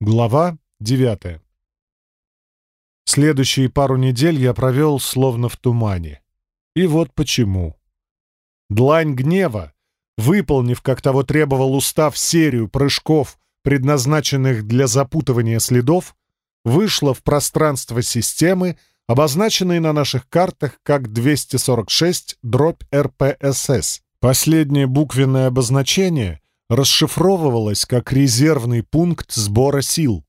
Глава девятая. Следующие пару недель я провел словно в тумане. И вот почему. Длань гнева, выполнив, как того требовал устав, серию прыжков, предназначенных для запутывания следов, вышла в пространство системы, обозначенной на наших картах как 246 дробь РПСС. Последнее буквенное обозначение — расшифровывалась как резервный пункт сбора сил.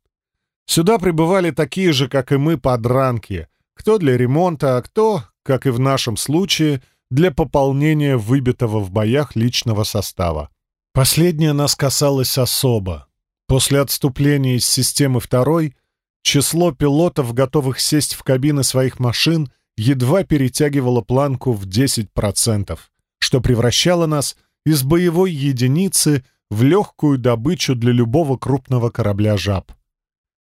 Сюда прибывали такие же, как и мы, подранки, кто для ремонта, а кто, как и в нашем случае, для пополнения выбитого в боях личного состава. Последнее нас касалось особо. После отступления из системы второй число пилотов, готовых сесть в кабины своих машин, едва перетягивало планку в 10%, что превращало нас из боевой единицы в легкую добычу для любого крупного корабля «Жаб».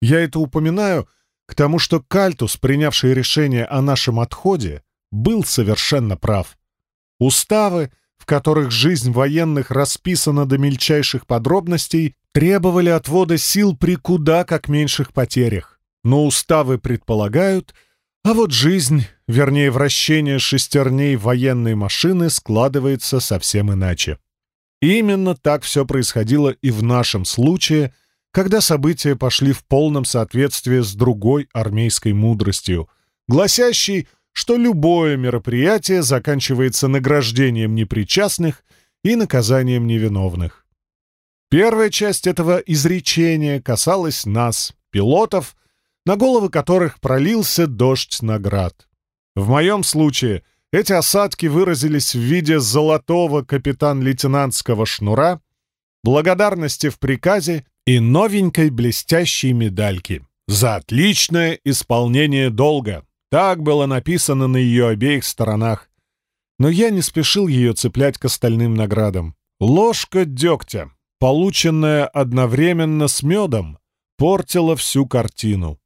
Я это упоминаю, к тому, что Кальтус, принявший решение о нашем отходе, был совершенно прав. Уставы, в которых жизнь военных расписана до мельчайших подробностей, требовали отвода сил при куда как меньших потерях. Но уставы предполагают, а вот жизнь, вернее вращение шестерней военной машины складывается совсем иначе. Именно так все происходило и в нашем случае, когда события пошли в полном соответствии с другой армейской мудростью, гласящей, что любое мероприятие заканчивается награждением непричастных и наказанием невиновных. Первая часть этого изречения касалась нас, пилотов, на головы которых пролился дождь наград. В моем случае эти осадки выразились в виде золотого капитан-лейтенантского шнура, благодарности в приказе и новенькой блестящей медальки за отличное исполнение долга. Так было написано на ее обеих сторонах. Но я не спешил ее цеплять к остальным наградам. Ложка дегтя, полученная одновременно с медом, портила всю картину.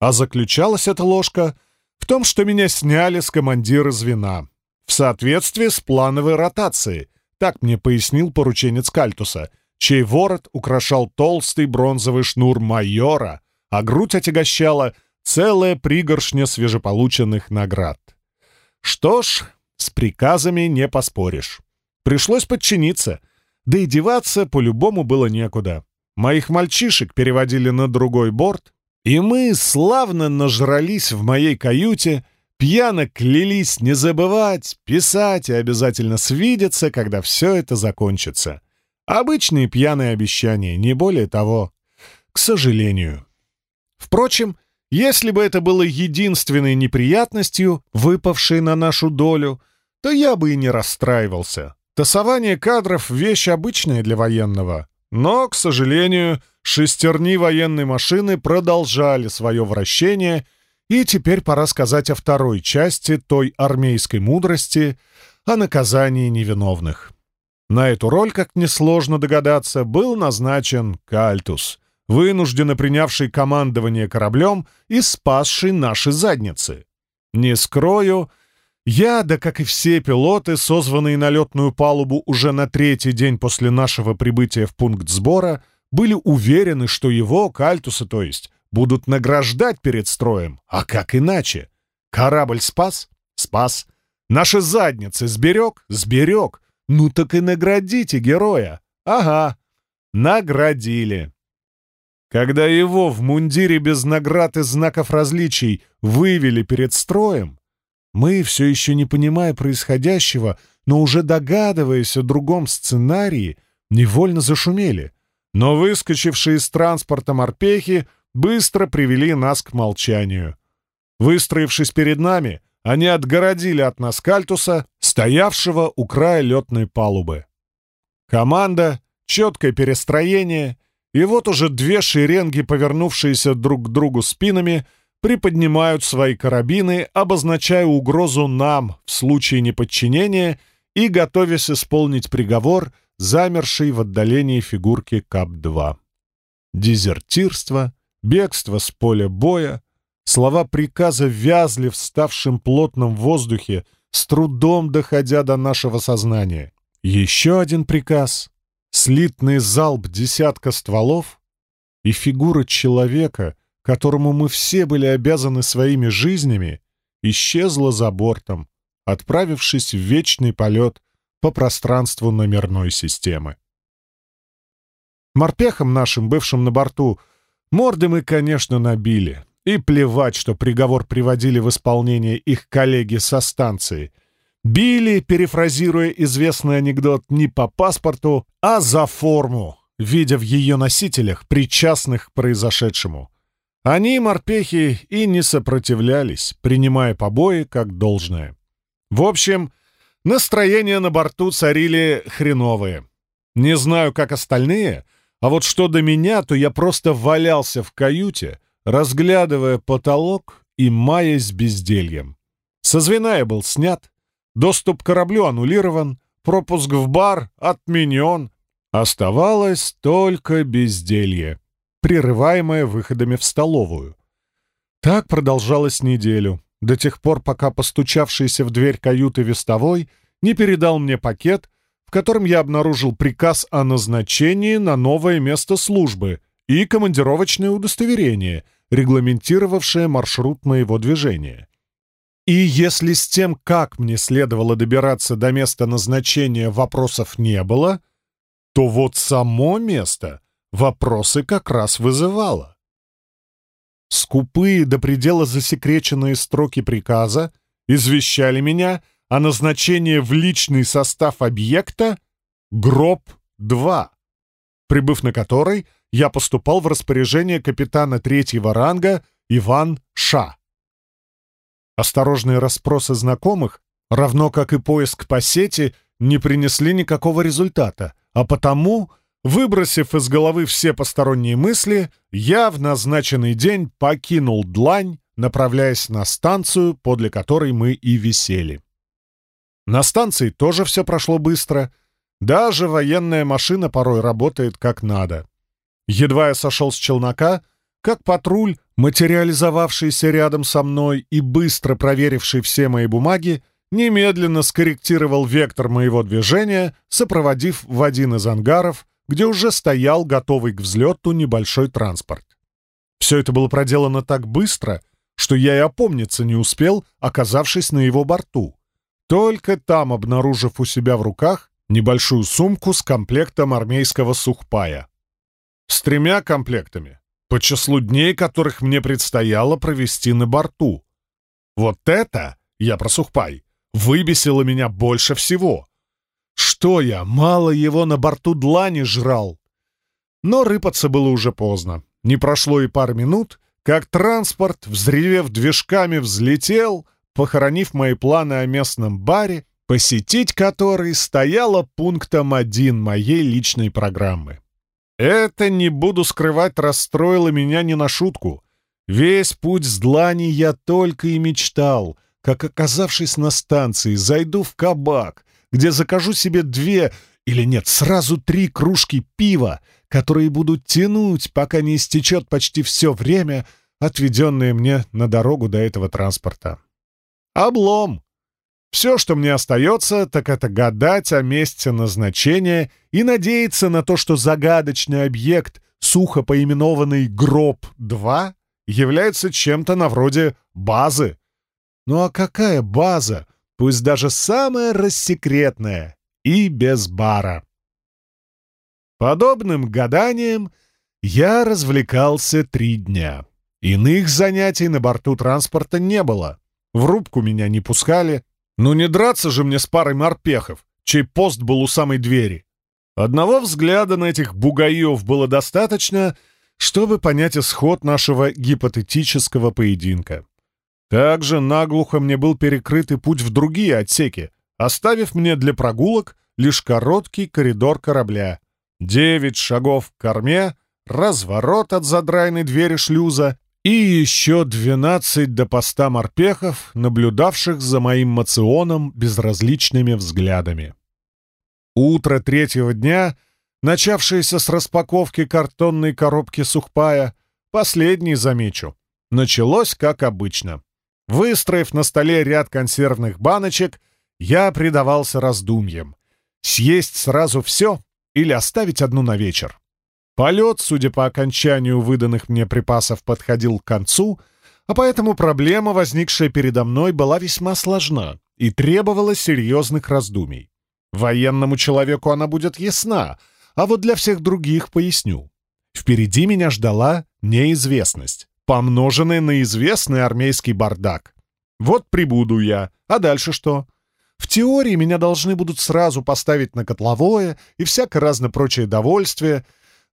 А заключалась эта ложка в том, что меня сняли с командира звена. В соответствии с плановой ротацией, так мне пояснил порученец Кальтуса, чей ворот украшал толстый бронзовый шнур майора, а грудь отягощала целая пригоршня свежеполученных наград. Что ж, с приказами не поспоришь. Пришлось подчиниться, да и деваться по-любому было некуда. Моих мальчишек переводили на другой борт, и мы славно нажрались в моей каюте, пьяно клялись не забывать, писать и обязательно свидеться, когда все это закончится. Обычные пьяные обещания, не более того. К сожалению. Впрочем, если бы это было единственной неприятностью, выпавшей на нашу долю, то я бы и не расстраивался. Тасование кадров — вещь обычная для военного. Но, к сожалению, шестерни военной машины продолжали свое вращение, и теперь пора сказать о второй части той армейской мудрости о наказании невиновных. На эту роль, как несложно догадаться, был назначен Кальтус, вынужденно принявший командование кораблем и спасший наши задницы. Не скрою, я, да как и все пилоты, созванные на летную палубу уже на третий день после нашего прибытия в пункт сбора, были уверены, что его, Кальтуса то есть, будут награждать перед строем. А как иначе? Корабль спас? Спас. Наши задницы сберег? Сберег. Ну так и наградите героя. Ага, наградили. Когда его в мундире без наград и знаков различий вывели перед строем, мы, все еще не понимая происходящего, но уже догадываясь о другом сценарии, невольно зашумели. Но выскочившие из транспорта морпехи быстро привели нас к молчанию. Выстроившись перед нами, они отгородили от нас кальтуса, стоявшего у края летной палубы. Команда, четкое перестроение, и вот уже две шеренги, повернувшиеся друг к другу спинами — приподнимают свои карабины, обозначая угрозу нам в случае неподчинения и готовясь исполнить приговор, замерший в отдалении фигурки КАП-2. Дезертирство, бегство с поля боя, слова приказа вязли в ставшем плотном воздухе, с трудом доходя до нашего сознания. Еще один приказ — слитный залп десятка стволов — и фигура человека, которому мы все были обязаны своими жизнями, исчезла за бортом, отправившись в вечный полет по пространству номерной системы. Морпехам нашим, бывшим на борту, морды мы, конечно, набили. И плевать, что приговор приводили в исполнение их коллеги со станции. Били, перефразируя известный анекдот, не по паспорту, а за форму, видя в ее носителях причастных к произошедшему. Они, морпехи, и не сопротивлялись, принимая побои как должное. В общем, настроения на борту царили хреновые. Не знаю, как остальные, а вот что до меня, то я просто валялся в каюте, разглядывая потолок и маясь бездельем. Со звена я был снят, доступ к кораблю аннулирован, пропуск в бар отменен. Оставалось только безделье прерываемое выходами в столовую. Так продолжалось неделю, до тех пор, пока постучавшийся в дверь каюты вестовой не передал мне пакет, в котором я обнаружил приказ о назначении на новое место службы и командировочное удостоверение, регламентировавшее маршрут моего движения. И если с тем, как мне следовало добираться до места назначения, вопросов не было, то вот само место вопросы как раз вызывало. Скупые до предела засекреченные строки приказа извещали меня о назначении в личный состав объекта «Гроб-2», прибыв на который я поступал в распоряжение капитана третьего ранга Иван Ша. Осторожные расспросы знакомых, равно как и поиск по сети, не принесли никакого результата, а потому Выбросив из головы все посторонние мысли, я в назначенный день покинул длань, направляясь на станцию, подле которой мы и висели. На станции тоже все прошло быстро. Даже военная машина порой работает как надо. Едва я сошел с челнока, как патруль, материализовавшийся рядом со мной и быстро проверивший все мои бумаги, немедленно скорректировал вектор моего движения, сопроводив в один из ангаров где уже стоял готовый к взлету небольшой транспорт. Все это было проделано так быстро, что я и опомниться не успел, оказавшись на его борту. Только там, обнаружив у себя в руках небольшую сумку с комплектом армейского сухпая. С тремя комплектами, по числу дней, которых мне предстояло провести на борту. Вот это, я про сухпай, выбесило меня больше всего — что я, мало его на борту длани жрал? Но рыпаться было уже поздно. Не прошло и пары минут, как транспорт, взревев движками, взлетел, похоронив мои планы о местном баре, посетить который стояло пунктом один моей личной программы. Это, не буду скрывать, расстроило меня не на шутку. Весь путь с длани я только и мечтал, как, оказавшись на станции, зайду в кабак — где закажу себе две или нет, сразу три кружки пива, которые будут тянуть, пока не истечет почти все время, отведенное мне на дорогу до этого транспорта. Облом! Все, что мне остается, так это гадать о месте назначения и надеяться на то, что загадочный объект, сухо поименованный «Гроб-2», является чем-то на вроде базы. Ну а какая база пусть даже самое рассекретное, и без бара. Подобным гаданием я развлекался три дня. Иных занятий на борту транспорта не было. В рубку меня не пускали. Ну не драться же мне с парой морпехов, чей пост был у самой двери. Одного взгляда на этих бугаев было достаточно, чтобы понять исход нашего гипотетического поединка. Также наглухо мне был перекрыт и путь в другие отсеки, оставив мне для прогулок лишь короткий коридор корабля. Девять шагов к корме, разворот от задрайной двери шлюза и еще двенадцать до поста морпехов, наблюдавших за моим мационом безразличными взглядами. Утро третьего дня, начавшееся с распаковки картонной коробки сухпая, последний, замечу, началось как обычно. Выстроив на столе ряд консервных баночек, я предавался раздумьям. Съесть сразу все или оставить одну на вечер? Полет, судя по окончанию выданных мне припасов, подходил к концу, а поэтому проблема, возникшая передо мной, была весьма сложна и требовала серьезных раздумий. Военному человеку она будет ясна, а вот для всех других поясню. Впереди меня ждала неизвестность, помноженная на известный армейский бардак. Вот прибуду я, а дальше что? В теории меня должны будут сразу поставить на котловое и всякое разное прочее довольствие,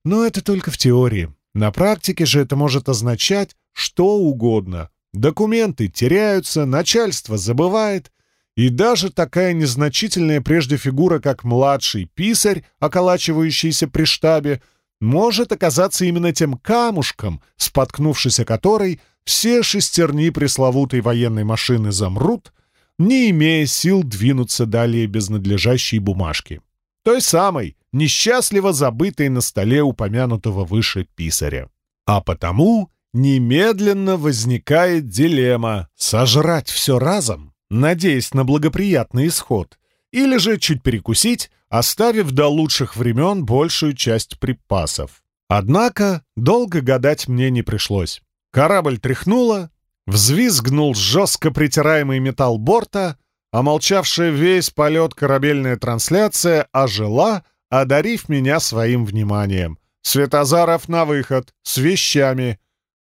но это только в теории. На практике же это может означать что угодно. Документы теряются, начальство забывает, и даже такая незначительная прежде фигура, как младший писарь, околачивающийся при штабе, может оказаться именно тем камушком, споткнувшись о которой все шестерни пресловутой военной машины замрут, не имея сил двинуться далее без надлежащей бумажки. Той самой, несчастливо забытой на столе упомянутого выше писаря. А потому немедленно возникает дилемма — сожрать все разом, надеясь на благоприятный исход, или же чуть перекусить, оставив до лучших времен большую часть припасов. Однако долго гадать мне не пришлось. Корабль тряхнуло, взвизгнул жестко притираемый металл борта, а молчавшая весь полет корабельная трансляция ожила, одарив меня своим вниманием. Светозаров на выход, с вещами.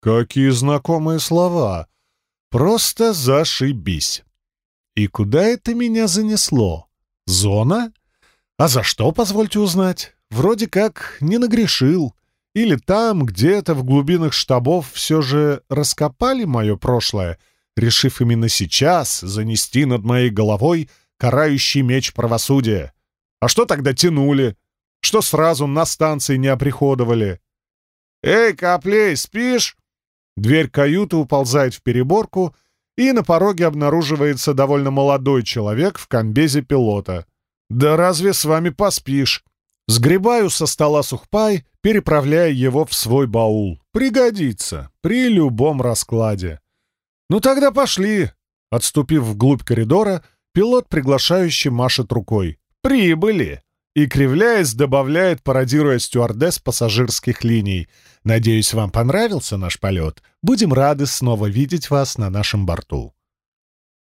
Какие знакомые слова! Просто зашибись! И куда это меня занесло? Зона? А за что, позвольте узнать? Вроде как не нагрешил. Или там, где-то в глубинах штабов все же раскопали мое прошлое, решив именно сейчас занести над моей головой карающий меч правосудия. А что тогда тянули? Что сразу на станции не оприходовали? «Эй, Коплей, спишь?» Дверь каюты уползает в переборку — и на пороге обнаруживается довольно молодой человек в комбезе пилота. «Да разве с вами поспишь?» Сгребаю со стола сухпай, переправляя его в свой баул. Пригодится при любом раскладе. «Ну тогда пошли!» Отступив вглубь коридора, пилот приглашающий машет рукой. «Прибыли!» И, кривляясь, добавляет, пародируя стюардесс пассажирских линий. «Надеюсь, вам понравился наш полет. Будем рады снова видеть вас на нашем борту».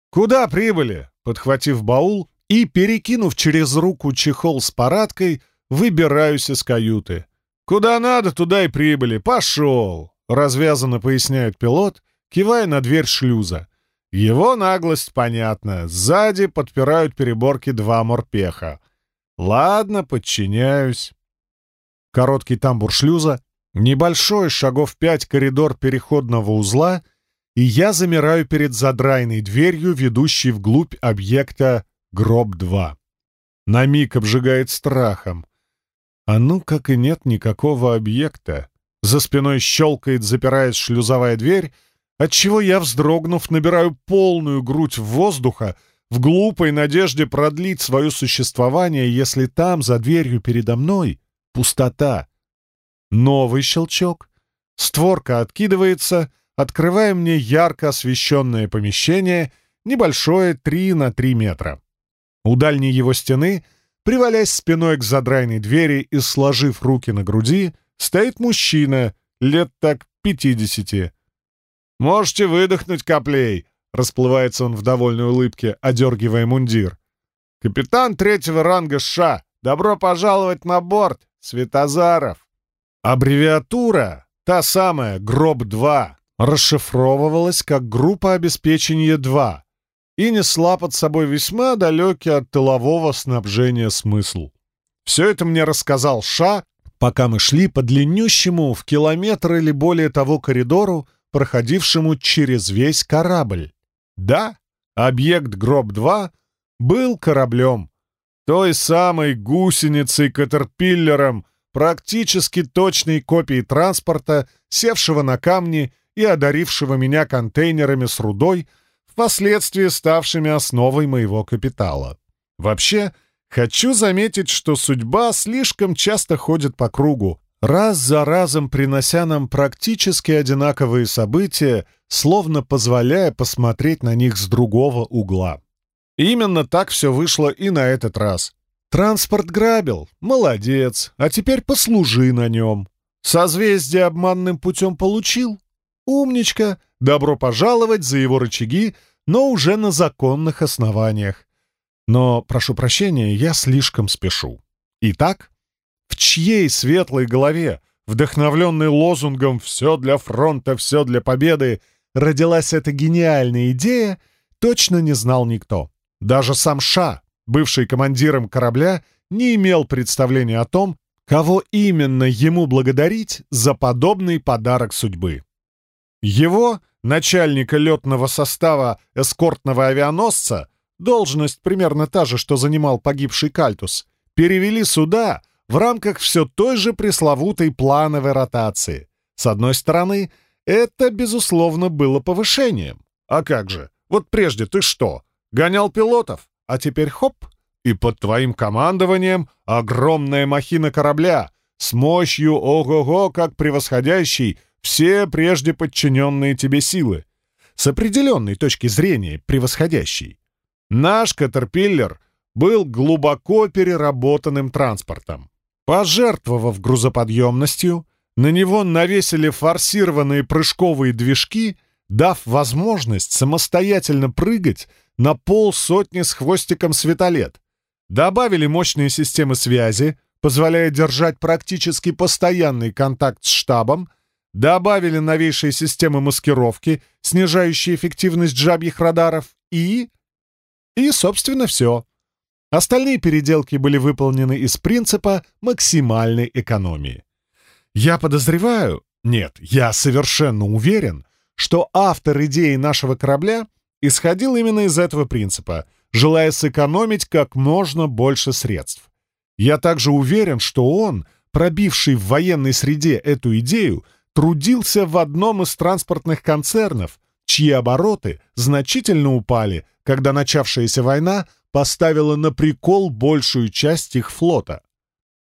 «Куда прибыли?» Подхватив баул и, перекинув через руку чехол с парадкой, выбираюсь из каюты. «Куда надо, туда и прибыли. Пошел!» Развязанно поясняет пилот, кивая на дверь шлюза. Его наглость понятна. Сзади подпирают переборки два морпеха. Ладно, подчиняюсь. Короткий тамбур шлюза, небольшой, шагов пять коридор переходного узла, и я замираю перед задрайной дверью, ведущей вглубь объекта Гроб-2. На миг обжигает страхом. А ну, как и нет никакого объекта. За спиной щелкает, запираясь шлюзовая дверь, отчего я, вздрогнув, набираю полную грудь воздуха, в глупой надежде продлить свое существование, если там, за дверью передо мной, пустота. Новый щелчок. Створка откидывается, открывая мне ярко освещенное помещение, небольшое 3 на 3 метра. У дальней его стены, привалясь спиной к задрайной двери и сложив руки на груди, стоит мужчина, лет так пятидесяти. «Можете выдохнуть, коплей!» Расплывается он в довольной улыбке, одергивая мундир. «Капитан третьего ранга США! Добро пожаловать на борт, Светозаров!» Аббревиатура, та самая, Гроб-2, расшифровывалась как группа обеспечения 2 и несла под собой весьма далекий от тылового снабжения смысл. Все это мне рассказал Ша, пока мы шли по длиннющему в километр или более того коридору, проходившему через весь корабль. Да, объект Гроб-2 был кораблем, той самой гусеницей-катерпиллером, практически точной копией транспорта, севшего на камни и одарившего меня контейнерами с рудой, впоследствии ставшими основой моего капитала. Вообще, хочу заметить, что судьба слишком часто ходит по кругу, раз за разом принося нам практически одинаковые события, словно позволяя посмотреть на них с другого угла. Именно так все вышло и на этот раз. Транспорт грабил, молодец, а теперь послужи на нем. Созвездие обманным путем получил? Умничка! Добро пожаловать за его рычаги, но уже на законных основаниях. Но, прошу прощения, я слишком спешу. Итак, в чьей светлой голове, вдохновленной лозунгом «все для фронта, все для победы», родилась эта гениальная идея, точно не знал никто. Даже сам Ша, бывший командиром корабля, не имел представления о том, кого именно ему благодарить за подобный подарок судьбы. Его, начальника летного состава эскортного авианосца, должность примерно та же, что занимал погибший Кальтус, перевели сюда в рамках все той же пресловутой плановой ротации. С одной стороны, это, безусловно, было повышением. А как же? Вот прежде ты что, гонял пилотов, а теперь хоп, и под твоим командованием огромная махина корабля с мощью ого-го, как превосходящий все прежде подчиненные тебе силы. С определенной точки зрения превосходящий. Наш Катерпиллер был глубоко переработанным транспортом. Пожертвовав грузоподъемностью, на него навесили форсированные прыжковые движки, дав возможность самостоятельно прыгать на полсотни с хвостиком светолет. Добавили мощные системы связи, позволяя держать практически постоянный контакт с штабом, добавили новейшие системы маскировки, снижающие эффективность жабьих радаров и... И, собственно, все. Остальные переделки были выполнены из принципа максимальной экономии. Я подозреваю, нет, я совершенно уверен, что автор идеи нашего корабля исходил именно из этого принципа, желая сэкономить как можно больше средств. Я также уверен, что он, пробивший в военной среде эту идею, трудился в одном из транспортных концернов, чьи обороты значительно упали, когда начавшаяся война поставила на прикол большую часть их флота.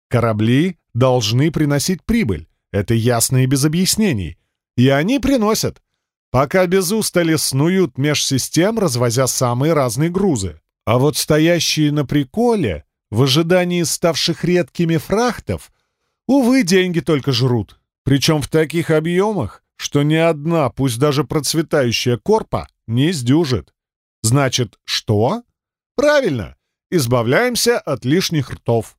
Корабли должны приносить прибыль, это ясно и без объяснений. И они приносят, пока без устали снуют меж развозя самые разные грузы. А вот стоящие на приколе, в ожидании ставших редкими фрахтов, увы, деньги только жрут. Причем в таких объемах, что ни одна, пусть даже процветающая корпа, не сдюжит. Значит, что? Правильно, избавляемся от лишних ртов.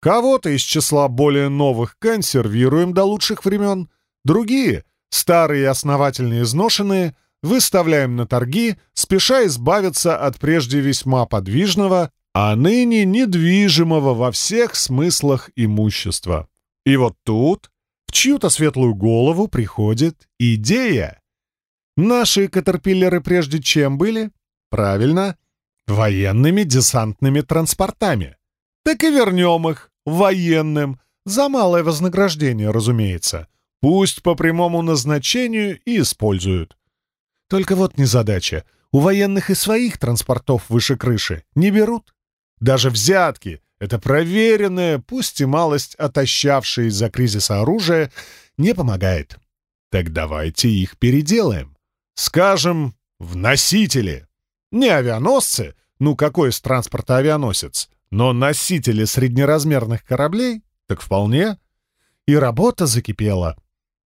Кого-то из числа более новых консервируем до лучших времен, другие, старые основательно изношенные, выставляем на торги, спеша избавиться от прежде весьма подвижного, а ныне недвижимого во всех смыслах имущества. И вот тут в чью-то светлую голову приходит идея. Наши катерпиллеры прежде чем были? Правильно, военными десантными транспортами. Так и вернем их военным, за малое вознаграждение, разумеется. Пусть по прямому назначению и используют. Только вот незадача. У военных и своих транспортов выше крыши не берут. Даже взятки это проверенное, пусть и малость отощавшее из-за кризиса оружие, не помогает. Так давайте их переделаем. Скажем, в носители. Не авианосцы, ну какой из транспорта авианосец, но носители среднеразмерных кораблей, так вполне. И работа закипела.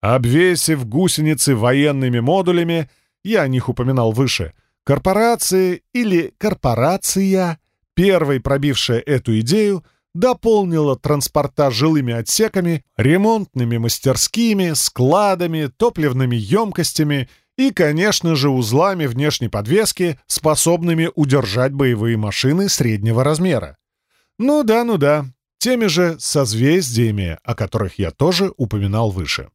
Обвесив гусеницы военными модулями, я о них упоминал выше, корпорации или корпорация первой пробившая эту идею, дополнила транспорта жилыми отсеками, ремонтными мастерскими, складами, топливными емкостями и, конечно же, узлами внешней подвески, способными удержать боевые машины среднего размера. Ну да, ну да, теми же созвездиями, о которых я тоже упоминал выше.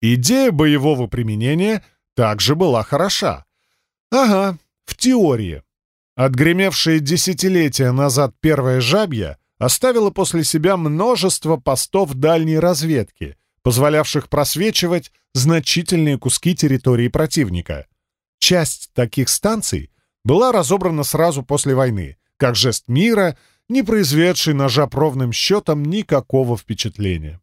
Идея боевого применения также была хороша. Ага, в теории. Отгремевшая десятилетия назад первая жабья оставила после себя множество постов дальней разведки, позволявших просвечивать значительные куски территории противника. Часть таких станций была разобрана сразу после войны, как жест мира, не произведший на жаб ровным счетом никакого впечатления.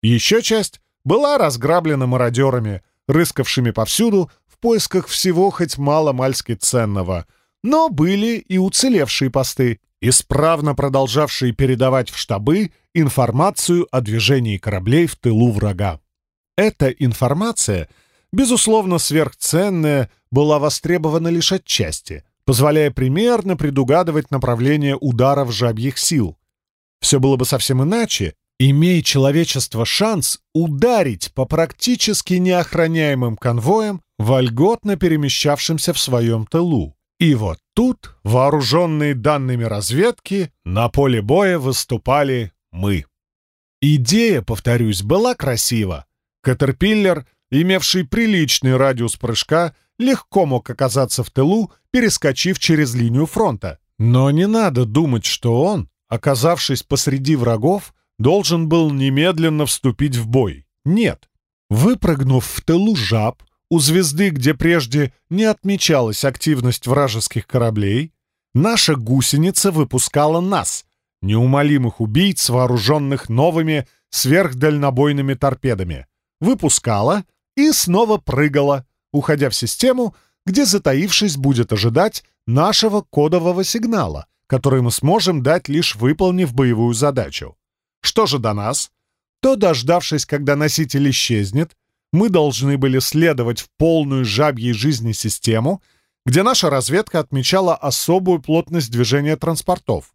Еще часть была разграблена мародерами, рыскавшими повсюду в поисках всего хоть мало-мальски ценного — но были и уцелевшие посты, исправно продолжавшие передавать в штабы информацию о движении кораблей в тылу врага. Эта информация, безусловно сверхценная, была востребована лишь отчасти, позволяя примерно предугадывать направление ударов жабьих сил. Все было бы совсем иначе, имея человечество шанс ударить по практически неохраняемым конвоям, вольготно перемещавшимся в своем тылу. И вот тут, вооруженные данными разведки, на поле боя выступали мы. Идея, повторюсь, была красива. Катерпиллер, имевший приличный радиус прыжка, легко мог оказаться в тылу, перескочив через линию фронта. Но не надо думать, что он, оказавшись посреди врагов, должен был немедленно вступить в бой. Нет. Выпрыгнув в тылу жаб, у звезды, где прежде не отмечалась активность вражеских кораблей, наша гусеница выпускала нас, неумолимых убийц, вооруженных новыми сверхдальнобойными торпедами. Выпускала и снова прыгала, уходя в систему, где, затаившись, будет ожидать нашего кодового сигнала, который мы сможем дать, лишь выполнив боевую задачу. Что же до нас? То, дождавшись, когда носитель исчезнет, мы должны были следовать в полную жабьей жизни систему, где наша разведка отмечала особую плотность движения транспортов.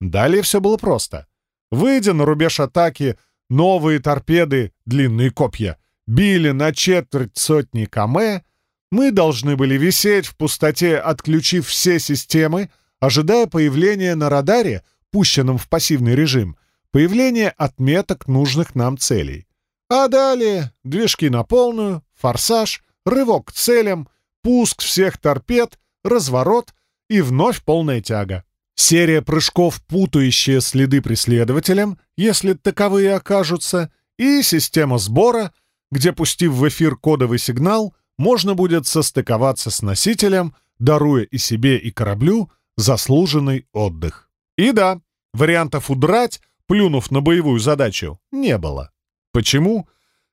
Далее все было просто. Выйдя на рубеж атаки, новые торпеды, длинные копья, били на четверть сотни км, мы должны были висеть в пустоте, отключив все системы, ожидая появления на радаре, пущенном в пассивный режим, появления отметок нужных нам целей. А далее движки на полную, форсаж, рывок к целям, пуск всех торпед, разворот и вновь полная тяга. Серия прыжков, путающие следы преследователям, если таковые окажутся, и система сбора, где, пустив в эфир кодовый сигнал, можно будет состыковаться с носителем, даруя и себе, и кораблю заслуженный отдых. И да, вариантов удрать, плюнув на боевую задачу, не было. Почему?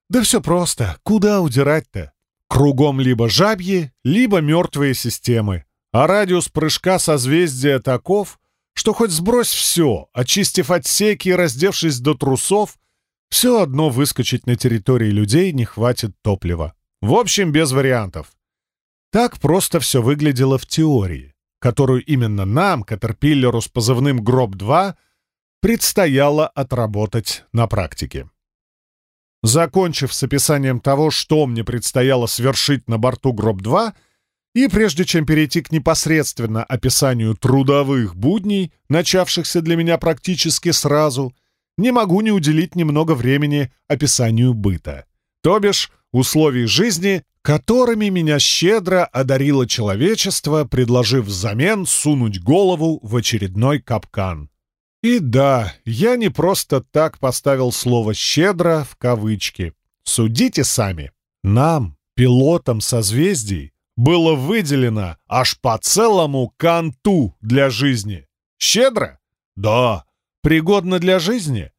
Да все просто. Куда удирать-то? Кругом либо жабьи, либо мертвые системы. А радиус прыжка созвездия таков, что хоть сбрось все, очистив отсеки и раздевшись до трусов, все одно выскочить на территории людей не хватит топлива. В общем, без вариантов. Так просто все выглядело в теории, которую именно нам, Катерпиллеру с позывным «Гроб-2», предстояло отработать на практике. Закончив с описанием того, что мне предстояло свершить на борту Гроб-2, и прежде чем перейти к непосредственно описанию трудовых будней, начавшихся для меня практически сразу, не могу не уделить немного времени описанию быта, то бишь условий жизни, которыми меня щедро одарило человечество, предложив взамен сунуть голову в очередной капкан. И да, я не просто так поставил слово «щедро» в кавычки. Судите сами. Нам, пилотам созвездий, было выделено аж по целому канту для жизни. Щедро? Да. Пригодно для жизни?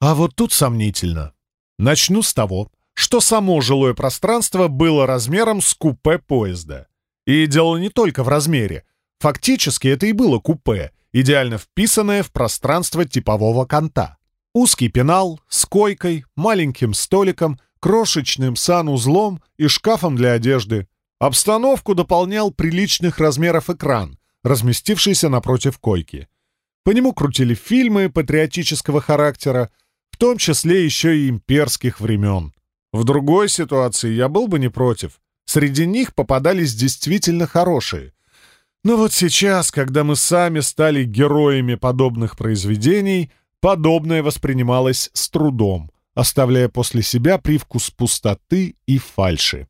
А вот тут сомнительно. Начну с того, что само жилое пространство было размером с купе поезда. И дело не только в размере. Фактически это и было купе — идеально вписанное в пространство типового канта. Узкий пенал с койкой, маленьким столиком, крошечным санузлом и шкафом для одежды. Обстановку дополнял приличных размеров экран, разместившийся напротив койки. По нему крутили фильмы патриотического характера, в том числе еще и имперских времен. В другой ситуации я был бы не против. Среди них попадались действительно хорошие — но вот сейчас, когда мы сами стали героями подобных произведений, подобное воспринималось с трудом, оставляя после себя привкус пустоты и фальши.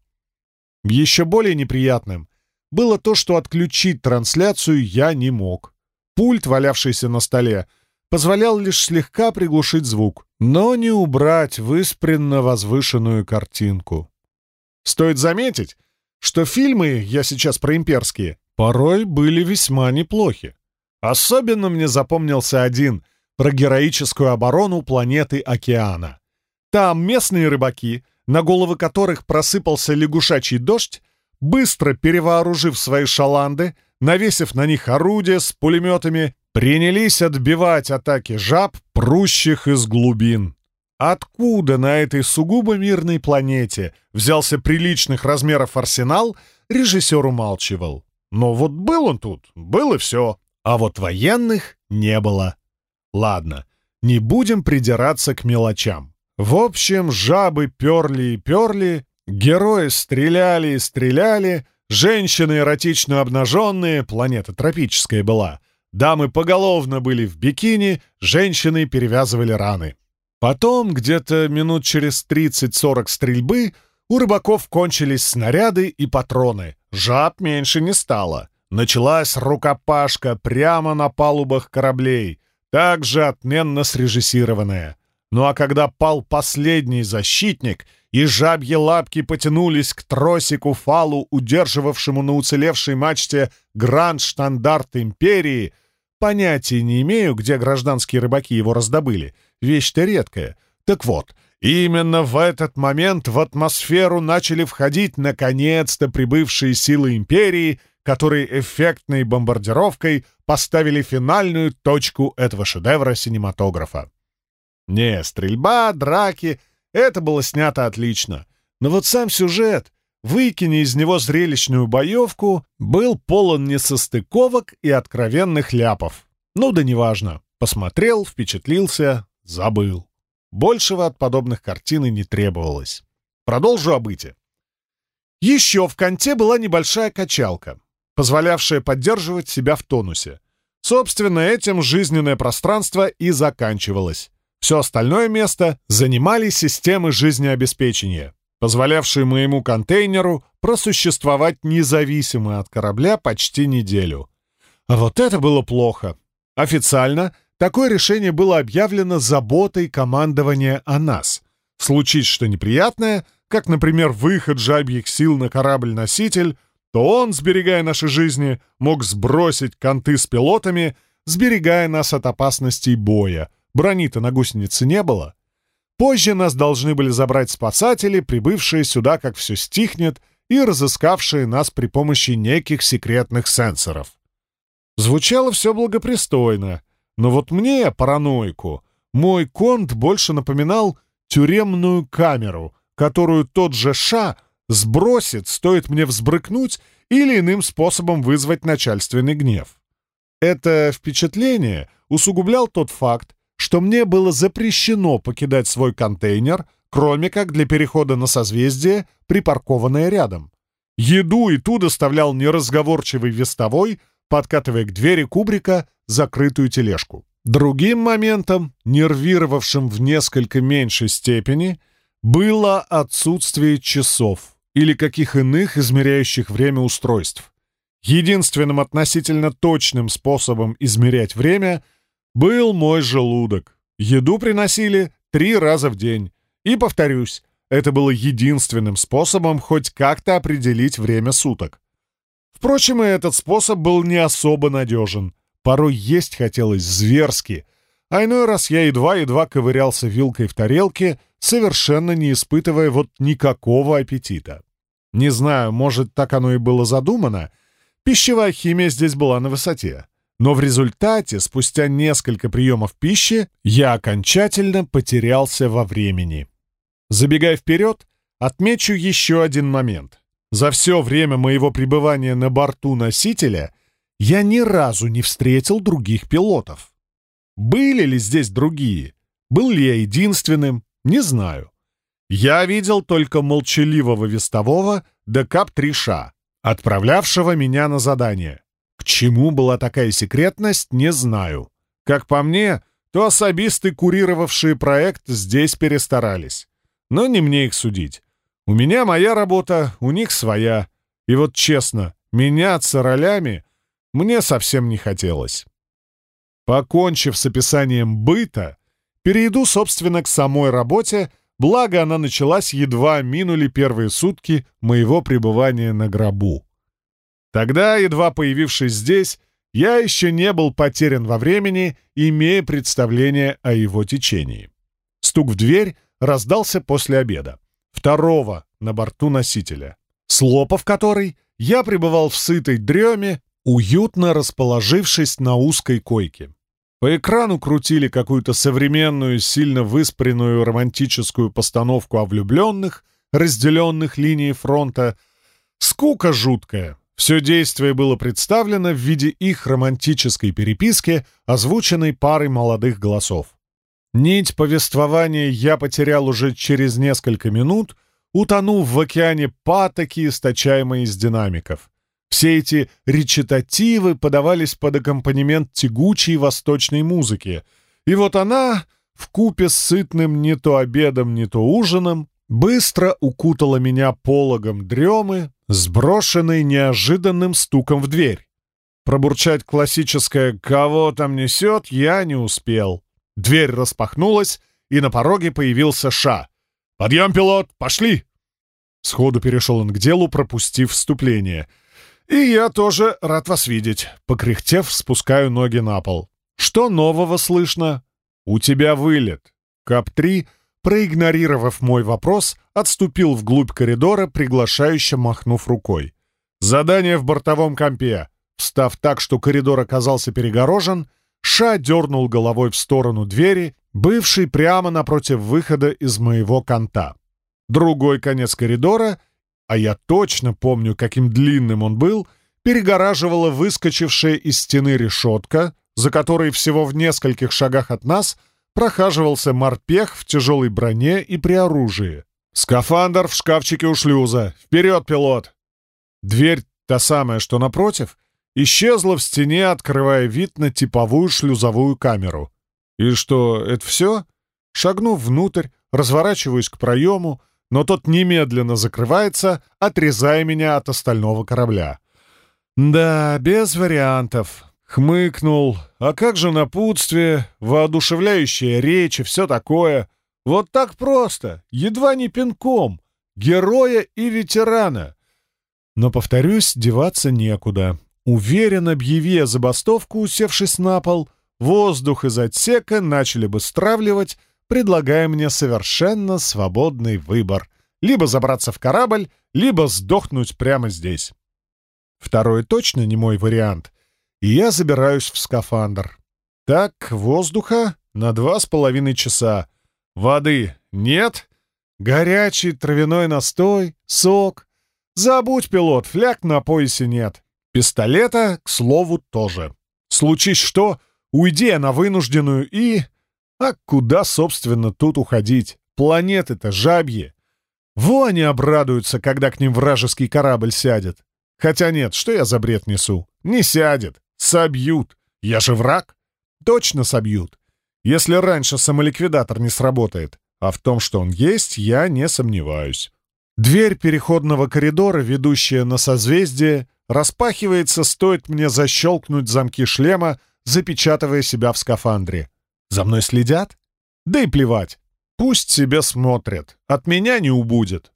Еще более неприятным было то, что отключить трансляцию я не мог. Пульт, валявшийся на столе, позволял лишь слегка приглушить звук, но не убрать выспренно возвышенную картинку. Стоит заметить, что фильмы, я сейчас про имперские, порой были весьма неплохи. Особенно мне запомнился один про героическую оборону планеты океана. Там местные рыбаки, на головы которых просыпался лягушачий дождь, быстро перевооружив свои шаланды, навесив на них орудия с пулеметами, принялись отбивать атаки жаб, прущих из глубин. Откуда на этой сугубо мирной планете взялся приличных размеров арсенал, режиссер умалчивал. Но вот был он тут, был и все. А вот военных не было. Ладно, не будем придираться к мелочам. В общем, жабы перли и перли, герои стреляли и стреляли, женщины эротично обнаженные, планета тропическая была, дамы поголовно были в бикини, женщины перевязывали раны. Потом, где-то минут через 30-40 стрельбы, у рыбаков кончились снаряды и патроны. Жаб меньше не стало. Началась рукопашка прямо на палубах кораблей, также отменно срежиссированная. Ну а когда пал последний защитник, и жабьи лапки потянулись к тросику фалу, удерживавшему на уцелевшей мачте гранд-штандарт империи, понятия не имею, где гражданские рыбаки его раздобыли — Вещь-то редкая. Так вот, именно в этот момент в атмосферу начали входить наконец-то прибывшие силы Империи, которые эффектной бомбардировкой поставили финальную точку этого шедевра синематографа. Не, стрельба, драки — это было снято отлично. Но вот сам сюжет, выкини из него зрелищную боевку, был полон несостыковок и откровенных ляпов. Ну да неважно. Посмотрел, впечатлился, Забыл. Большего от подобных картин и не требовалось. Продолжу о быте. Еще в конте была небольшая качалка, позволявшая поддерживать себя в тонусе. Собственно, этим жизненное пространство и заканчивалось. Все остальное место занимали системы жизнеобеспечения, позволявшие моему контейнеру просуществовать независимо от корабля почти неделю. А вот это было плохо. Официально Такое решение было объявлено заботой командования о нас. Случись что неприятное, как, например, выход жабьих сил на корабль-носитель, то он, сберегая наши жизни, мог сбросить конты с пилотами, сберегая нас от опасностей боя. Брони-то на гусенице не было. Позже нас должны были забрать спасатели, прибывшие сюда, как все стихнет, и разыскавшие нас при помощи неких секретных сенсоров. Звучало все благопристойно — но вот мне, параноику, мой конт больше напоминал тюремную камеру, которую тот же Ша сбросит, стоит мне взбрыкнуть или иным способом вызвать начальственный гнев. Это впечатление усугублял тот факт, что мне было запрещено покидать свой контейнер, кроме как для перехода на созвездие, припаркованное рядом. Еду и ту доставлял неразговорчивый вестовой, подкатывая к двери кубрика закрытую тележку. Другим моментом, нервировавшим в несколько меньшей степени, было отсутствие часов или каких иных измеряющих время устройств. Единственным относительно точным способом измерять время был мой желудок. Еду приносили три раза в день. И, повторюсь, это было единственным способом хоть как-то определить время суток. Впрочем, и этот способ был не особо надежен. Порой есть хотелось зверски, а иной раз я едва-едва ковырялся вилкой в тарелке, совершенно не испытывая вот никакого аппетита. Не знаю, может, так оно и было задумано. Пищевая химия здесь была на высоте. Но в результате, спустя несколько приемов пищи, я окончательно потерялся во времени. Забегая вперед, отмечу еще один момент. За все время моего пребывания на борту носителя — я ни разу не встретил других пилотов. Были ли здесь другие? Был ли я единственным? Не знаю. Я видел только молчаливого вестового Декап Триша, отправлявшего меня на задание. К чему была такая секретность, не знаю. Как по мне, то особисты, курировавшие проект, здесь перестарались. Но не мне их судить. У меня моя работа, у них своя. И вот честно, меняться ролями — мне совсем не хотелось. Покончив с описанием быта, перейду, собственно, к самой работе, благо она началась едва минули первые сутки моего пребывания на гробу. Тогда, едва появившись здесь, я еще не был потерян во времени, имея представление о его течении. Стук в дверь раздался после обеда. Второго на борту носителя. Слопав который, я пребывал в сытой дреме уютно расположившись на узкой койке. По экрану крутили какую-то современную, сильно выспренную романтическую постановку о влюбленных, разделенных линией фронта. Скука жуткая. Все действие было представлено в виде их романтической переписки, озвученной парой молодых голосов. Нить повествования я потерял уже через несколько минут, утонув в океане патоки, источаемой из динамиков. Все эти речитативы подавались под аккомпанемент тягучей восточной музыки. И вот она, в купе с сытным не то обедом, не то ужином, быстро укутала меня пологом дремы, сброшенной неожиданным стуком в дверь. Пробурчать классическое «кого там несет» я не успел. Дверь распахнулась, и на пороге появился Ша. «Подъем, пилот! Пошли!» Сходу перешел он к делу, пропустив вступление — «И я тоже рад вас видеть», — покряхтев, спускаю ноги на пол. «Что нового слышно?» «У тебя вылет». Кап-3, проигнорировав мой вопрос, отступил вглубь коридора, приглашающе махнув рукой. «Задание в бортовом компе». Встав так, что коридор оказался перегорожен, Ша дернул головой в сторону двери, бывшей прямо напротив выхода из моего конта. Другой конец коридора — а я точно помню, каким длинным он был, перегораживала выскочившая из стены решетка, за которой всего в нескольких шагах от нас прохаживался морпех в тяжелой броне и при оружии. «Скафандр в шкафчике у шлюза! Вперед, пилот!» Дверь, та самая, что напротив, исчезла в стене, открывая вид на типовую шлюзовую камеру. И что, это все? Шагнув внутрь, разворачиваюсь к проему — но тот немедленно закрывается, отрезая меня от остального корабля. «Да, без вариантов», — хмыкнул. «А как же напутствие, воодушевляющая речь и все такое? Вот так просто, едва не пинком, героя и ветерана». Но, повторюсь, деваться некуда. Уверен, объяви забастовку, усевшись на пол, воздух из отсека начали бы стравливать, предлагая мне совершенно свободный выбор — либо забраться в корабль, либо сдохнуть прямо здесь. Второй точно не мой вариант, и я забираюсь в скафандр. Так, воздуха на два с половиной часа. Воды нет, горячий травяной настой, сок. Забудь, пилот, фляг на поясе нет. Пистолета, к слову, тоже. Случись что, уйди на вынужденную и... А куда, собственно, тут уходить? Планеты-то жабьи. Во они обрадуются, когда к ним вражеский корабль сядет. Хотя нет, что я за бред несу? Не сядет. Собьют. Я же враг. Точно собьют. Если раньше самоликвидатор не сработает. А в том, что он есть, я не сомневаюсь. Дверь переходного коридора, ведущая на созвездие, распахивается, стоит мне защелкнуть замки шлема, запечатывая себя в скафандре. За мной следят? Да и плевать. Пусть себе смотрят. От меня не убудет.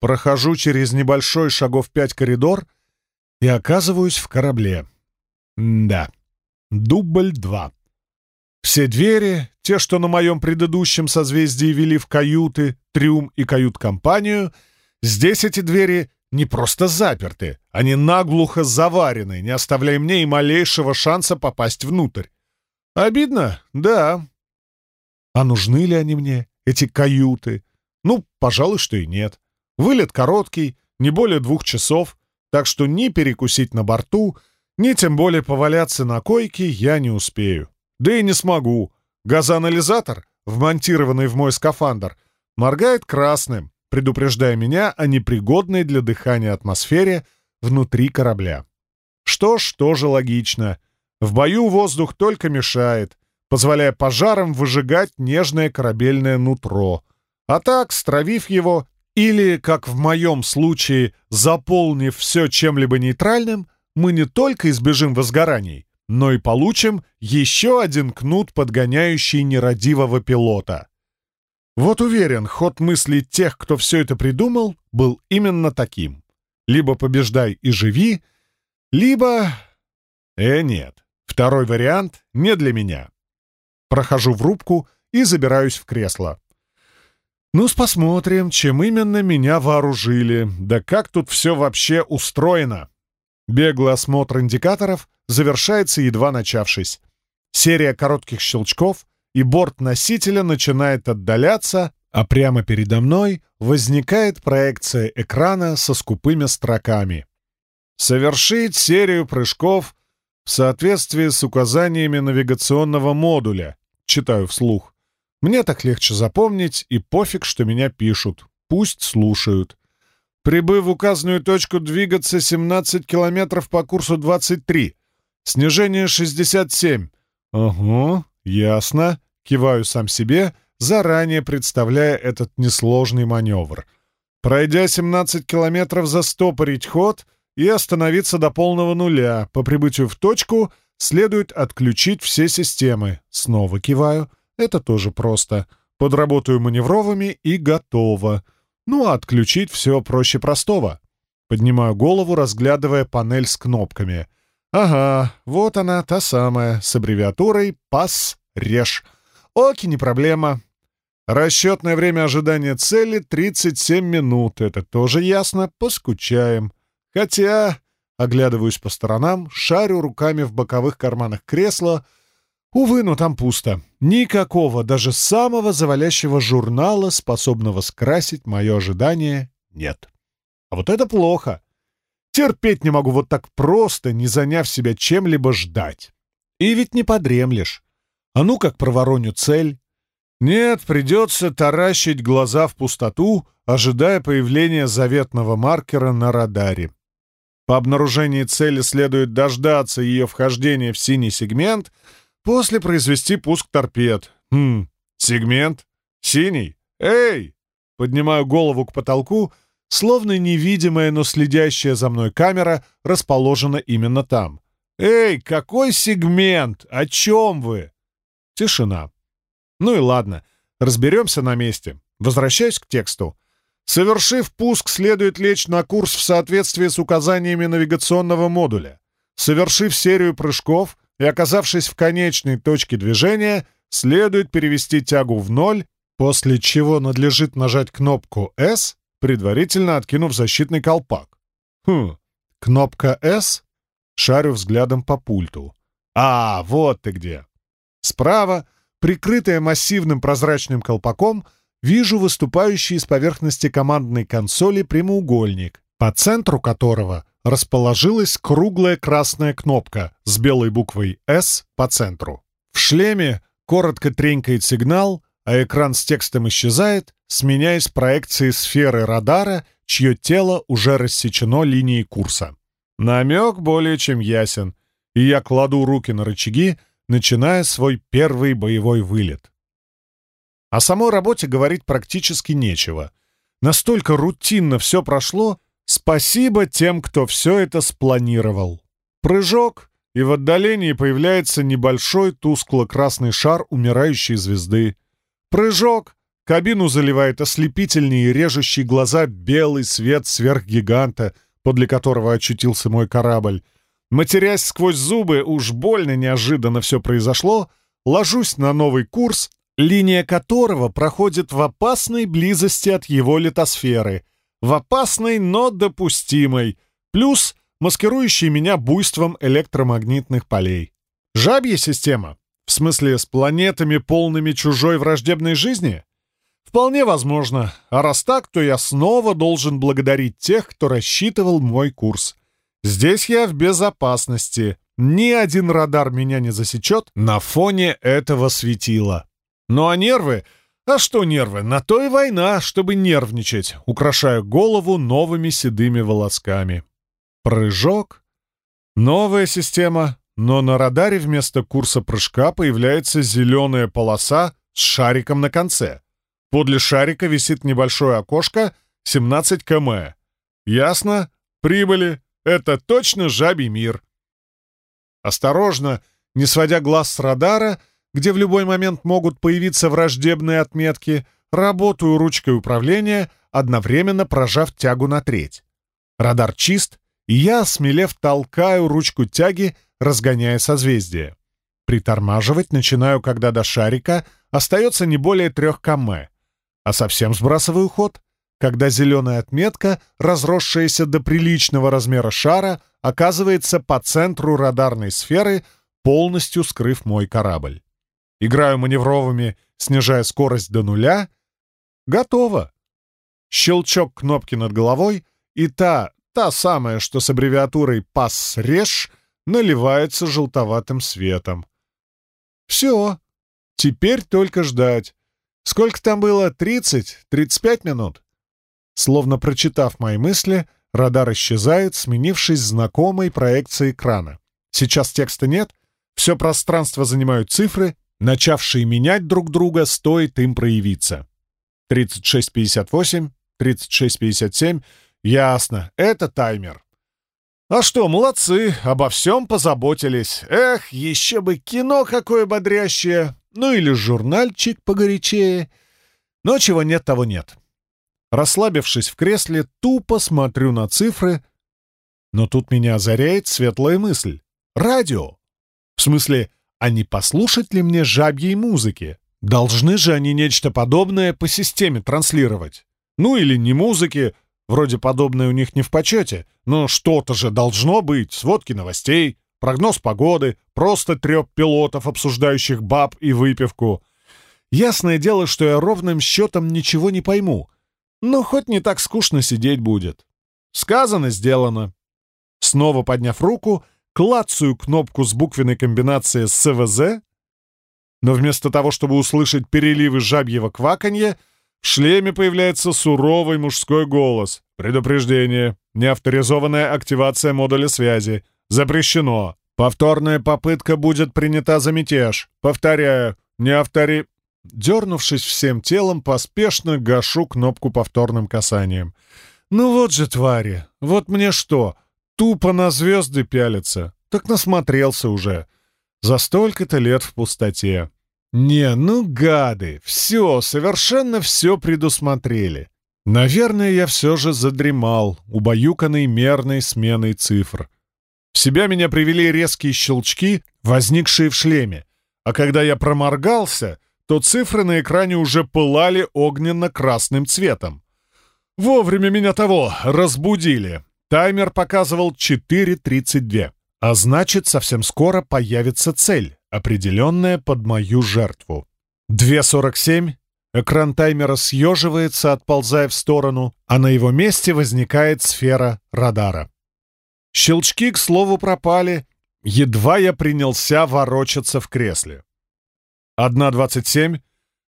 Прохожу через небольшой шагов пять коридор и оказываюсь в корабле. Да. Дубль два. Все двери, те, что на моем предыдущем созвездии вели в каюты, трюм и кают-компанию, здесь эти двери не просто заперты, они наглухо заварены, не оставляя мне и малейшего шанса попасть внутрь. Обидно? Да. А нужны ли они мне, эти каюты? Ну, пожалуй, что и нет. Вылет короткий, не более двух часов, так что ни перекусить на борту, ни тем более поваляться на койке я не успею. Да и не смогу. Газоанализатор, вмонтированный в мой скафандр, моргает красным, предупреждая меня о непригодной для дыхания атмосфере внутри корабля. Что ж, тоже логично — в бою воздух только мешает, позволяя пожарам выжигать нежное корабельное нутро. А так, стравив его, или, как в моем случае, заполнив все чем-либо нейтральным, мы не только избежим возгораний, но и получим еще один кнут, подгоняющий нерадивого пилота. Вот уверен, ход мыслей тех, кто все это придумал, был именно таким. Либо побеждай и живи, либо... Э, нет. Второй вариант не для меня. Прохожу в рубку и забираюсь в кресло. ну посмотрим, чем именно меня вооружили, да как тут все вообще устроено. Беглый осмотр индикаторов завершается, едва начавшись. Серия коротких щелчков, и борт носителя начинает отдаляться, а прямо передо мной возникает проекция экрана со скупыми строками. Совершить серию прыжков в соответствии с указаниями навигационного модуля. Читаю вслух. Мне так легче запомнить, и пофиг, что меня пишут. Пусть слушают. Прибыв в указанную точку, двигаться 17 километров по курсу 23. Снижение 67. Ага, ясно. Киваю сам себе, заранее представляя этот несложный маневр. Пройдя 17 километров, застопорить ход и остановиться до полного нуля. По прибытию в точку следует отключить все системы. Снова киваю. Это тоже просто. Подработаю маневровыми и готово. Ну, а отключить все проще простого. Поднимаю голову, разглядывая панель с кнопками. Ага, вот она, та самая, с аббревиатурой «Пас режь». Оки, не проблема. Расчетное время ожидания цели — 37 минут. Это тоже ясно, поскучаем. Хотя, оглядываюсь по сторонам, шарю руками в боковых карманах кресла. Увы, но там пусто. Никакого, даже самого завалящего журнала, способного скрасить мое ожидание, нет. А вот это плохо. Терпеть не могу вот так просто, не заняв себя чем-либо ждать. И ведь не подремлешь. А ну как провороню цель. Нет, придется таращить глаза в пустоту, ожидая появления заветного маркера на радаре. По обнаружении цели следует дождаться ее вхождения в синий сегмент, после произвести пуск торпед. Хм, сегмент? Синий? Эй! Поднимаю голову к потолку, словно невидимая, но следящая за мной камера расположена именно там. «Эй, какой сегмент? О чем вы?» Тишина. Ну и ладно, разберемся на месте. Возвращаюсь к тексту. Совершив пуск, следует лечь на курс в соответствии с указаниями навигационного модуля. Совершив серию прыжков и оказавшись в конечной точке движения, следует перевести тягу в ноль, после чего надлежит нажать кнопку S, предварительно откинув защитный колпак. Хм, кнопка S? Шарю взглядом по пульту. А, вот ты где. Справа, прикрытая массивным прозрачным колпаком, вижу выступающий из поверхности командной консоли прямоугольник, по центру которого расположилась круглая красная кнопка с белой буквой «С» по центру. В шлеме коротко тренькает сигнал, а экран с текстом исчезает, сменяясь проекцией сферы радара, чье тело уже рассечено линией курса. Намек более чем ясен, и я кладу руки на рычаги, начиная свой первый боевой вылет. О самой работе говорить практически нечего. Настолько рутинно все прошло, спасибо тем, кто все это спланировал. Прыжок, и в отдалении появляется небольшой тускло-красный шар умирающей звезды. Прыжок, кабину заливает ослепительный и режущий глаза белый свет сверхгиганта, подле которого очутился мой корабль, Матерясь сквозь зубы, уж больно неожиданно все произошло, ложусь на новый курс, линия которого проходит в опасной близости от его литосферы. В опасной, но допустимой. Плюс маскирующий меня буйством электромагнитных полей. Жабья система? В смысле, с планетами, полными чужой враждебной жизни? Вполне возможно. А раз так, то я снова должен благодарить тех, кто рассчитывал мой курс. Здесь я в безопасности. Ни один радар меня не засечет на фоне этого светила. Ну а нервы? А что нервы? На то и война, чтобы нервничать, украшая голову новыми седыми волосками. Прыжок. Новая система, но на радаре вместо курса прыжка появляется зеленая полоса с шариком на конце. Подле шарика висит небольшое окошко 17 км. Ясно? Прибыли. Это точно жабий мир. Осторожно, не сводя глаз с радара, где в любой момент могут появиться враждебные отметки, работаю ручкой управления, одновременно прожав тягу на треть. Радар чист, и я, смелев, толкаю ручку тяги, разгоняя созвездие. Притормаживать начинаю, когда до шарика остается не более трех км, а совсем сбрасываю ход, когда зеленая отметка, разросшаяся до приличного размера шара, оказывается по центру радарной сферы, полностью скрыв мой корабль. Играю маневровыми, снижая скорость до нуля. Готово. Щелчок кнопки над головой, и та, та самая, что с аббревиатурой «ПАС-РЕЖ», наливается желтоватым светом. Все. Теперь только ждать. Сколько там было? 30-35 минут? Словно прочитав мои мысли, радар исчезает, сменившись знакомой проекцией экрана. Сейчас текста нет, все пространство занимают цифры, начавшие менять друг друга, стоит им проявиться. 36.58, 36.57. Ясно, это таймер. А что, молодцы, обо всем позаботились. Эх, еще бы кино какое бодрящее, ну или журнальчик погорячее. Но чего нет, того нет. Расслабившись в кресле, тупо смотрю на цифры, но тут меня озаряет светлая мысль. Радио. В смысле, а не послушать ли мне жабьей музыки? Должны же они нечто подобное по системе транслировать. Ну или не музыки, вроде подобное у них не в почете, но что-то же должно быть, сводки новостей, прогноз погоды, просто треп пилотов, обсуждающих баб и выпивку. Ясное дело, что я ровным счетом ничего не пойму, но хоть не так скучно сидеть будет. Сказано, сделано. Снова подняв руку, клацаю кнопку с буквенной комбинацией СВЗ, но вместо того, чтобы услышать переливы жабьего кваканья, в шлеме появляется суровый мужской голос. «Предупреждение. Неавторизованная активация модуля связи. Запрещено. Повторная попытка будет принята за мятеж. Повторяю, не автори...» Дернувшись всем телом, поспешно гашу кнопку повторным касанием. «Ну вот же, твари! Вот мне что? Тупо на звезды пялиться. Так насмотрелся уже. За столько-то лет в пустоте. Не, ну гады, все, совершенно все предусмотрели. Наверное, я все же задремал, убаюканный мерной сменой цифр. В себя меня привели резкие щелчки, возникшие в шлеме. А когда я проморгался, то цифры на экране уже пылали огненно-красным цветом. Вовремя меня того разбудили. Таймер показывал 4.32. А значит, совсем скоро появится цель, определенная под мою жертву. 2.47. Экран таймера съеживается, отползая в сторону, а на его месте возникает сфера радара. Щелчки, к слову, пропали. Едва я принялся ворочаться в кресле. 1.27.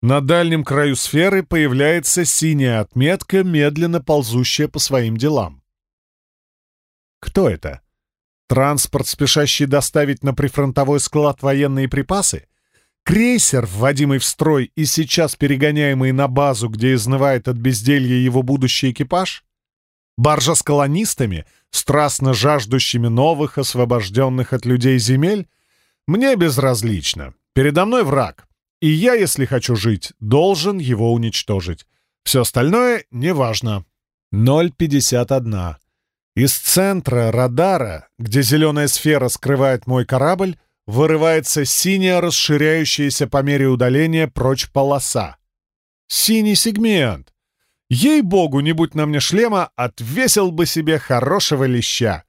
На дальнем краю сферы появляется синяя отметка, медленно ползущая по своим делам. Кто это? Транспорт, спешащий доставить на прифронтовой склад военные припасы? Крейсер, вводимый в строй и сейчас перегоняемый на базу, где изнывает от безделья его будущий экипаж? Баржа с колонистами, страстно жаждущими новых, освобожденных от людей земель? Мне безразлично. Передо мной враг. И я, если хочу жить, должен его уничтожить. Все остальное неважно. 0,51. Из центра радара, где зеленая сфера скрывает мой корабль, вырывается синяя, расширяющаяся по мере удаления прочь полоса. Синий сегмент. Ей-богу, не будь на мне шлема, отвесил бы себе хорошего леща.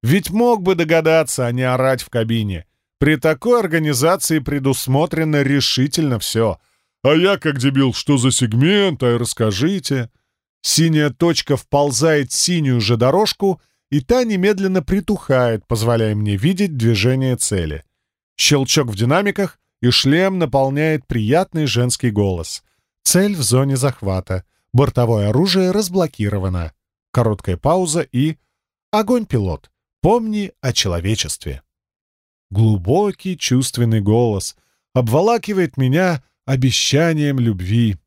Ведь мог бы догадаться, а не орать в кабине. При такой организации предусмотрено решительно все. А я, как дебил, что за сегмент, ай, расскажите. Синяя точка вползает в синюю же дорожку, и та немедленно притухает, позволяя мне видеть движение цели. Щелчок в динамиках, и шлем наполняет приятный женский голос. Цель в зоне захвата. Бортовое оружие разблокировано. Короткая пауза и... Огонь, пилот. Помни о человечестве. Глубокий чувственный голос обволакивает меня обещанием любви.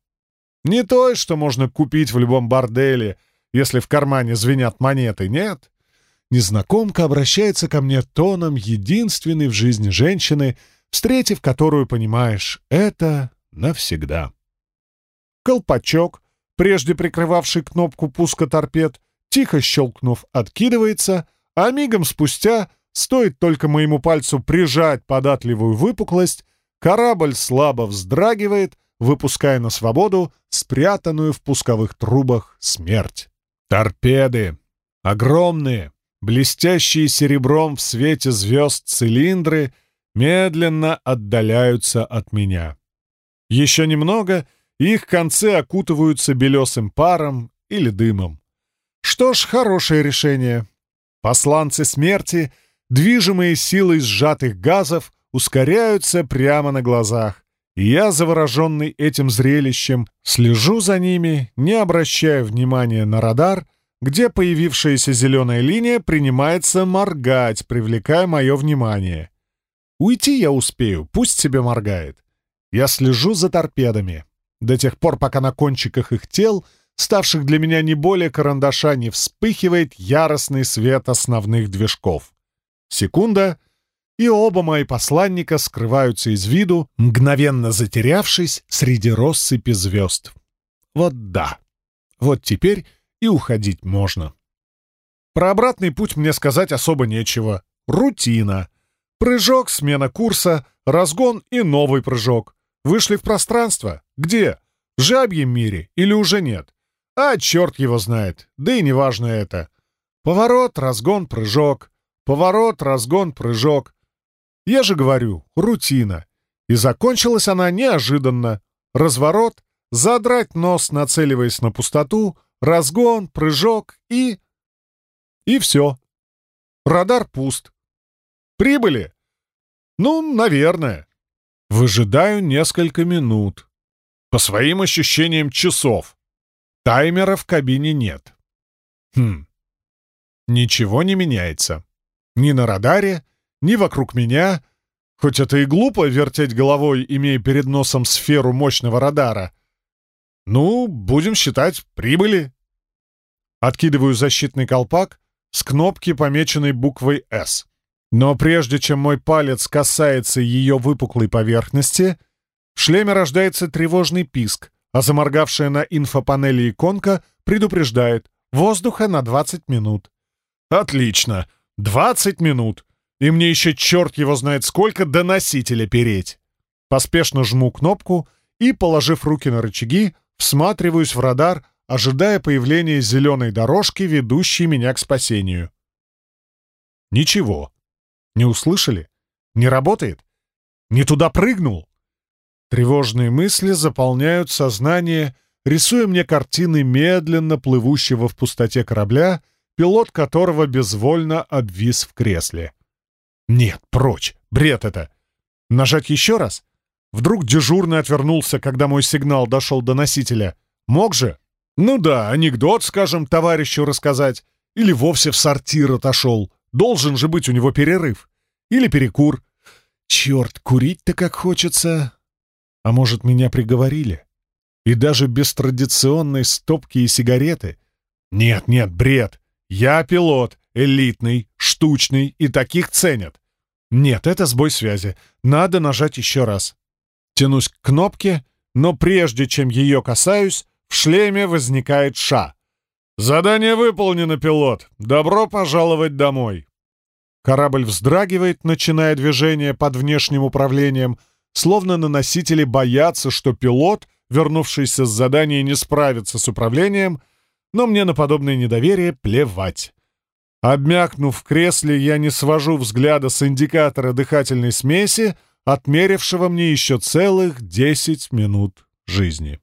Не той, что можно купить в любом борделе, если в кармане звенят монеты, нет. Незнакомка обращается ко мне тоном единственной в жизни женщины, встретив которую понимаешь, это навсегда. Колпачок, прежде прикрывавший кнопку пуска торпед, тихо щелкнув, откидывается, а мигом спустя, стоит только моему пальцу прижать податливую выпуклость, корабль слабо вздрагивает — выпуская на свободу спрятанную в пусковых трубах смерть. Торпеды. Огромные, блестящие серебром в свете звезд цилиндры медленно отдаляются от меня. Еще немного, и их концы окутываются белесым паром или дымом. Что ж, хорошее решение. Посланцы смерти, движимые силой сжатых газов, ускоряются прямо на глазах, я, завороженный этим зрелищем, слежу за ними, не обращая внимания на радар, где появившаяся зеленая линия принимается моргать, привлекая мое внимание. Уйти я успею, пусть себе моргает. Я слежу за торпедами. До тех пор, пока на кончиках их тел, ставших для меня не более карандаша, не вспыхивает яростный свет основных движков. Секунда, и оба мои посланника скрываются из виду, мгновенно затерявшись среди россыпи звезд. Вот да. Вот теперь и уходить можно. Про обратный путь мне сказать особо нечего. Рутина. Прыжок, смена курса, разгон и новый прыжок. Вышли в пространство? Где? В жабьем мире или уже нет? А черт его знает, да и неважно это. Поворот, разгон, прыжок. Поворот, разгон, прыжок. Я же говорю, рутина. И закончилась она неожиданно. Разворот, задрать нос, нацеливаясь на пустоту, разгон, прыжок и... И все. Радар пуст. Прибыли? Ну, наверное. Выжидаю несколько минут. По своим ощущениям часов. Таймера в кабине нет. Хм. Ничего не меняется. Ни на радаре, ни вокруг меня. Хоть это и глупо вертеть головой, имея перед носом сферу мощного радара. Ну, будем считать, прибыли. Откидываю защитный колпак с кнопки, помеченной буквой «С». Но прежде чем мой палец касается ее выпуклой поверхности, в шлеме рождается тревожный писк, а заморгавшая на инфопанели иконка предупреждает «Воздуха на 20 минут». «Отлично! 20 минут! И мне еще черт его знает сколько до носителя переть!» Поспешно жму кнопку и, положив руки на рычаги, всматриваюсь в радар, ожидая появления зеленой дорожки, ведущей меня к спасению. Ничего. Не услышали? Не работает? Не туда прыгнул? Тревожные мысли заполняют сознание, рисуя мне картины медленно плывущего в пустоте корабля, пилот которого безвольно обвис в кресле. Нет, прочь, бред это. Нажать еще раз? Вдруг дежурный отвернулся, когда мой сигнал дошел до носителя. Мог же? Ну да, анекдот, скажем, товарищу рассказать. Или вовсе в сортир отошел. Должен же быть у него перерыв. Или перекур. Черт, курить-то как хочется. А может, меня приговорили? И даже без традиционной стопки и сигареты? Нет, нет, бред. Я пилот, элитный, штучный, и таких ценят. Нет, это сбой связи. Надо нажать еще раз. Тянусь к кнопке, но прежде чем ее касаюсь, в шлеме возникает ша. «Задание выполнено, пилот. Добро пожаловать домой». Корабль вздрагивает, начиная движение под внешним управлением, словно на носителе боятся, что пилот, вернувшийся с задания, не справится с управлением, но мне на подобное недоверие плевать. Обмякнув в кресле, я не свожу взгляда с индикатора дыхательной смеси, отмерившего мне еще целых 10 минут жизни.